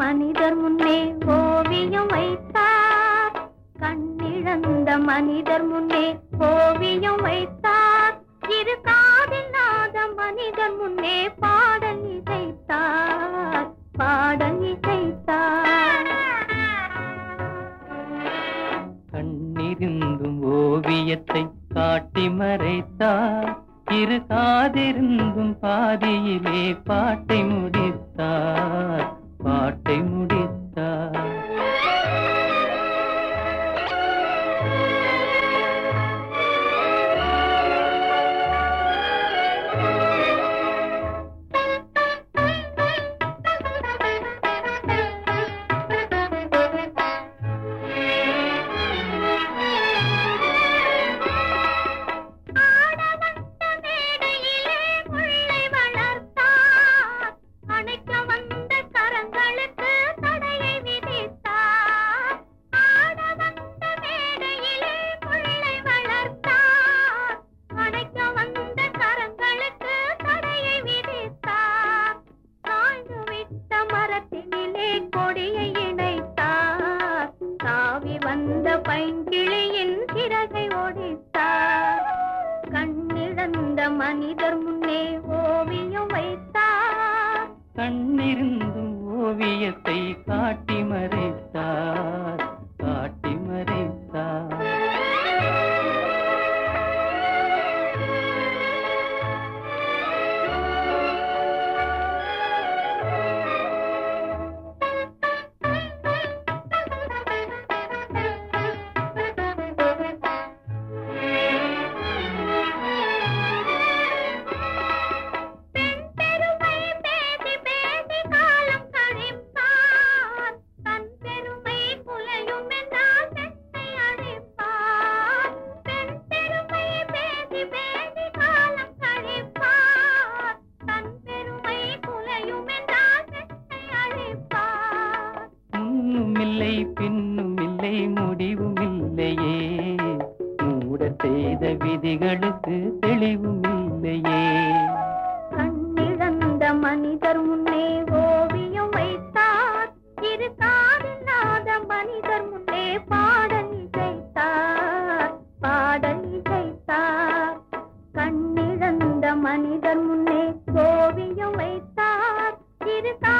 மனிதர் முன்னே ஓவியம் வைத்தார். கண்ணிழந்த மனிதர் முன்னே ஓவியம் வைத்தார். இரு காதில்லாத மனிதர் முன்னே பாடல் இசைத்தார். பாடல் இசைத்தார். கண்ணிருந்தும் ஓவியத்தை காட்டி மறைத்தார். இரு காதிருந்தும் பாதியிலே பாட்டை முடித்தார். மனிதர் முன்னே ஓவியம் வைத்தார். கண்ணிருந்தும் ஓவியத்தை காட்டி வேத விதிகளுக்கு தெளிவும் இல்லையே. கண்ணிழந்த மனிதர் முன்னே ஓவியம் வைத்தார். இரு காதில்லாத மனிதர் முன்னே பாடல் இசைத்தார். பாடல் இசைத்தார். கண்ணிழந்த மனிதர் முன்னே ஓவியம் வைத்தார். இரு கா